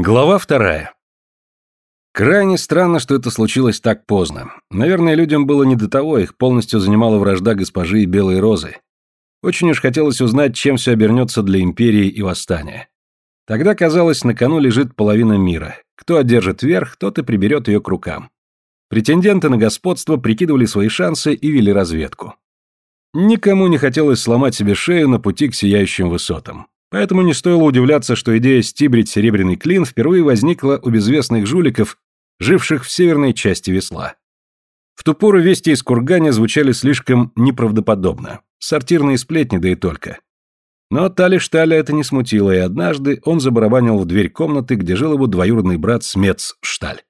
Глава вторая. Крайне странно, что это случилось так поздно. Наверное, людям было не до того, их полностью занимала вражда госпожи и Белой Розы. Очень уж хотелось узнать, чем все обернется для империи и восстания. Тогда, казалось, на кону лежит половина мира. Кто одержит верх, тот и приберет ее к рукам. Претенденты на господство прикидывали свои шансы и вели разведку. Никому не хотелось сломать себе шею на пути к сияющим высотам. Поэтому не стоило удивляться, что идея стибрить серебряный клин впервые возникла у безвестных жуликов, живших в северной части весла. В ту пору вести из Курганя звучали слишком неправдоподобно. Сортирные сплетни, да и только. Но Тали Шталя это не смутило, и однажды он забарабанил в дверь комнаты, где жил его двоюродный брат Смец Шталь.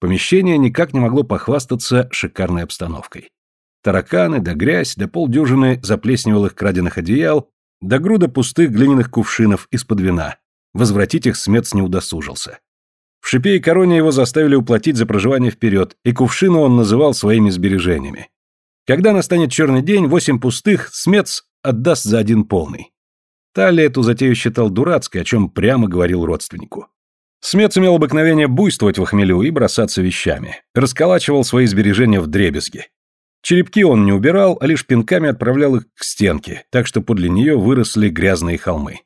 Помещение никак не могло похвастаться шикарной обстановкой. Тараканы, да грязь, да полдюжины заплесневелых краденых одеял, до груда пустых глиняных кувшинов из-под вина. Возвратить их смец не удосужился. В шипе и короне его заставили уплатить за проживание вперед, и кувшину он называл своими сбережениями. Когда настанет черный день, восемь пустых смец отдаст за один полный. Талли эту затею считал дурацкой, о чем прямо говорил родственнику. Смец имел обыкновение буйствовать в хмелю и бросаться вещами. Расколачивал свои сбережения в дребезги. Черепки он не убирал, а лишь пинками отправлял их к стенке, так что подле нее выросли грязные холмы.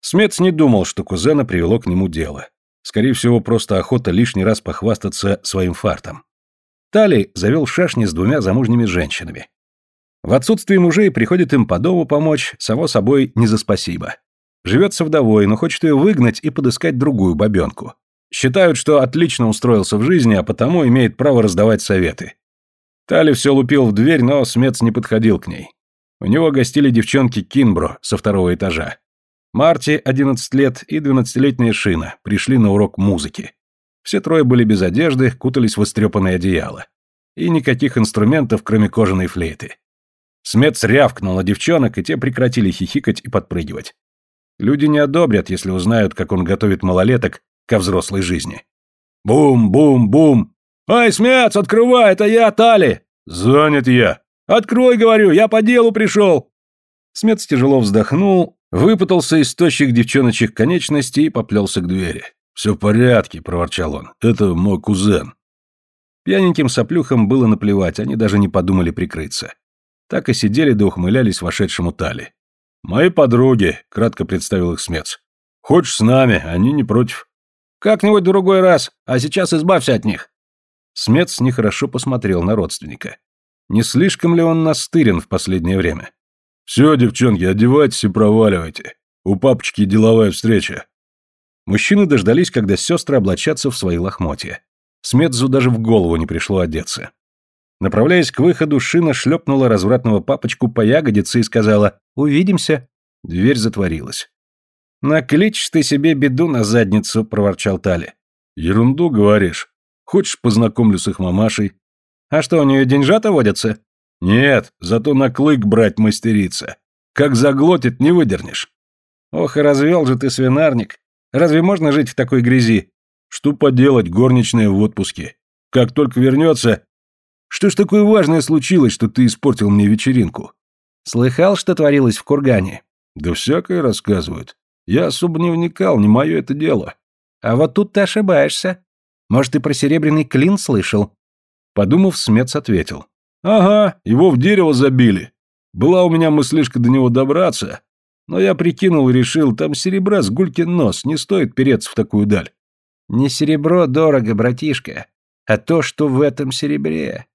Смец не думал, что кузена привело к нему дело. Скорее всего, просто охота лишний раз похвастаться своим фартом. Тали завел шашни с двумя замужними женщинами. В отсутствие мужей приходит им по дому помочь, само собой, не за спасибо. Живется вдовой, но хочет ее выгнать и подыскать другую бабенку. Считают, что отлично устроился в жизни, а потому имеет право раздавать советы. Тали все лупил в дверь, но Смец не подходил к ней. У него гостили девчонки Кинбро со второго этажа. Марти, 11 лет, и 12-летняя Шина пришли на урок музыки. Все трое были без одежды, кутались в истрепанное одеяло. И никаких инструментов, кроме кожаной флейты. Смец рявкнул на девчонок, и те прекратили хихикать и подпрыгивать. Люди не одобрят, если узнают, как он готовит малолеток ко взрослой жизни. Бум-бум-бум! «Ай, Смец, открывай, это я, Тали!» «Занят я!» «Открой, говорю, я по делу пришел!» Смец тяжело вздохнул, выпутался из тощих девчоночек конечностей и поплелся к двери. «Все в порядке», — проворчал он, — «это мой кузен». Пьяненьким соплюхам было наплевать, они даже не подумали прикрыться. Так и сидели да ухмылялись вошедшему Тали. «Мои подруги», — кратко представил их Смец. «Хочешь с нами, они не против». «Как-нибудь другой раз, а сейчас избавься от них». Смец нехорошо посмотрел на родственника. Не слишком ли он настырен в последнее время? «Все, девчонки, одевайтесь и проваливайте. У папочки деловая встреча». Мужчины дождались, когда сестры облачатся в свои лохмотья. Смецу даже в голову не пришло одеться. Направляясь к выходу, Шина шлепнула развратного папочку по ягодице и сказала «Увидимся». Дверь затворилась. «Накличешь ты себе беду на задницу», — проворчал Тали. «Ерунду говоришь. Хочешь, познакомлю с их мамашей? А что, у нее деньжата водятся? Нет, зато на клык брать мастерица. Как заглотит, не выдернешь. Ох, и развел же ты свинарник. Разве можно жить в такой грязи? Что поделать, горничная в отпуске. Как только вернется... Что ж такое важное случилось, что ты испортил мне вечеринку? Слыхал, что творилось в кургане? Да всякое рассказывают. Я особо не вникал, не мое это дело. А вот тут ты ошибаешься. Может, ты про серебряный клин слышал?» Подумав, Смец ответил. «Ага, его в дерево забили. Была у меня мыслишка до него добраться, но я прикинул и решил, там серебра с гулькин нос, не стоит переться в такую даль». «Не серебро дорого, братишка, а то, что в этом серебре».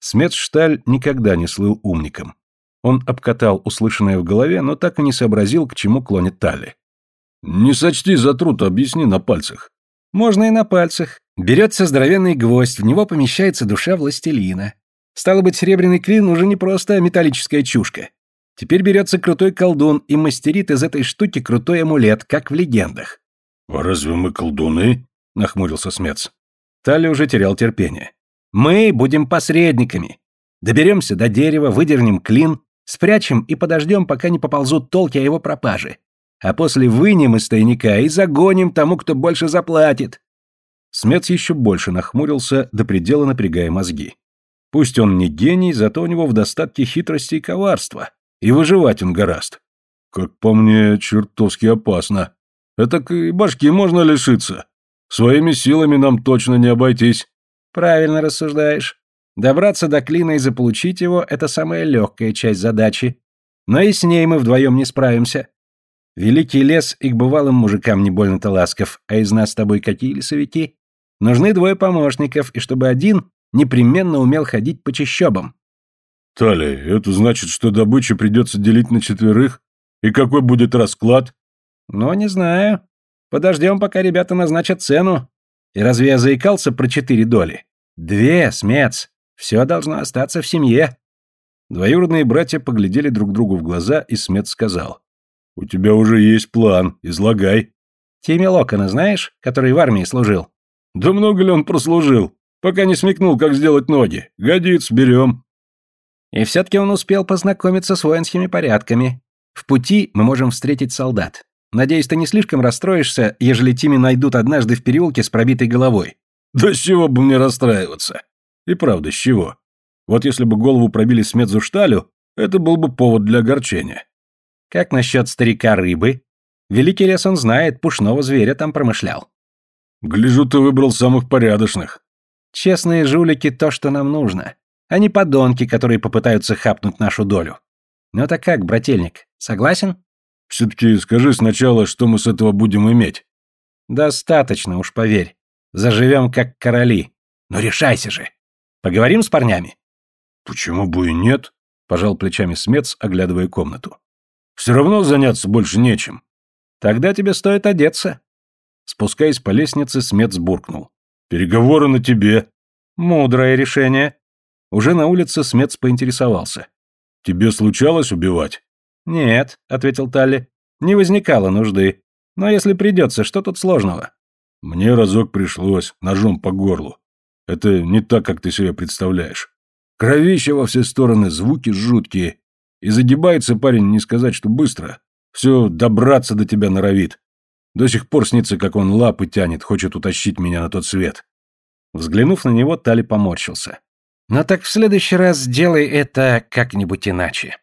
Смецшталь никогда не слыл умником. Он обкатал услышанное в голове, но так и не сообразил, к чему клонит Талли. «Не сочти за труд, объясни на пальцах. Можно и на пальцах. Берется здоровенный гвоздь, в него помещается душа властелина. Стало быть, серебряный клин уже не просто металлическая чушка. Теперь берется крутой колдун и мастерит из этой штуки крутой амулет, как в легендах. «А разве мы колдуны?» — нахмурился Смец. Тали уже терял терпение. «Мы будем посредниками. Доберемся до дерева, выдернем клин, спрячем и подождем, пока не поползут толки о его пропаже а после вынем из тайника и загоним тому, кто больше заплатит. Смец еще больше нахмурился, до предела напрягая мозги. Пусть он не гений, зато у него в достатке хитрости и коварства, и выживать он гораст. Как по мне, чертовски опасно. Так и башки можно лишиться. Своими силами нам точно не обойтись. Правильно рассуждаешь. Добраться до клина и заполучить его – это самая легкая часть задачи. Но и с ней мы вдвоем не справимся. Великий лес и к бывалым мужикам не больно-то ласков, а из нас с тобой какие лесовики? Нужны двое помощников, и чтобы один непременно умел ходить по чащобам. Тали, это значит, что добычу придется делить на четверых? И какой будет расклад? Ну, не знаю. Подождем, пока ребята назначат цену. И разве я заикался про четыре доли? Две, смец. Все должно остаться в семье. Двоюродные братья поглядели друг другу в глаза, и Смет сказал. «У тебя уже есть план, излагай». «Тимми Локона знаешь, который в армии служил?» «Да много ли он прослужил? Пока не смекнул, как сделать ноги. Годится, берем». И все-таки он успел познакомиться с воинскими порядками. В пути мы можем встретить солдат. Надеюсь, ты не слишком расстроишься, ежели Тими найдут однажды в переулке с пробитой головой. Да с чего бы мне расстраиваться? И правда, с чего? Вот если бы голову пробили с медзушталю, это был бы повод для огорчения. Как насчет старика рыбы? Великий лес он знает, пушного зверя там промышлял. Гляжу, ты выбрал самых порядочных. Честные жулики — то, что нам нужно, а не подонки, которые попытаются хапнуть нашу долю. Ну так как, брательник, согласен? Все-таки скажи сначала, что мы с этого будем иметь. Достаточно, уж поверь. Заживем как короли. Но решайся же. Поговорим с парнями? Почему бы и нет? Пожал плечами Смец, оглядывая комнату. Все равно заняться больше нечем. Тогда тебе стоит одеться. Спускаясь по лестнице, Смец буркнул. Переговоры на тебе. Мудрое решение. Уже на улице Смец поинтересовался. Тебе случалось убивать? «Нет», — ответил Талли, — «не возникало нужды. Но если придется, что тут сложного?» «Мне разок пришлось, ножом по горлу. Это не так, как ты себе представляешь. Кровище во все стороны, звуки жуткие. И загибается парень, не сказать, что быстро. Все добраться до тебя норовит. До сих пор снится, как он лапы тянет, хочет утащить меня на тот свет». Взглянув на него, Тали поморщился. «Но так в следующий раз сделай это как-нибудь иначе».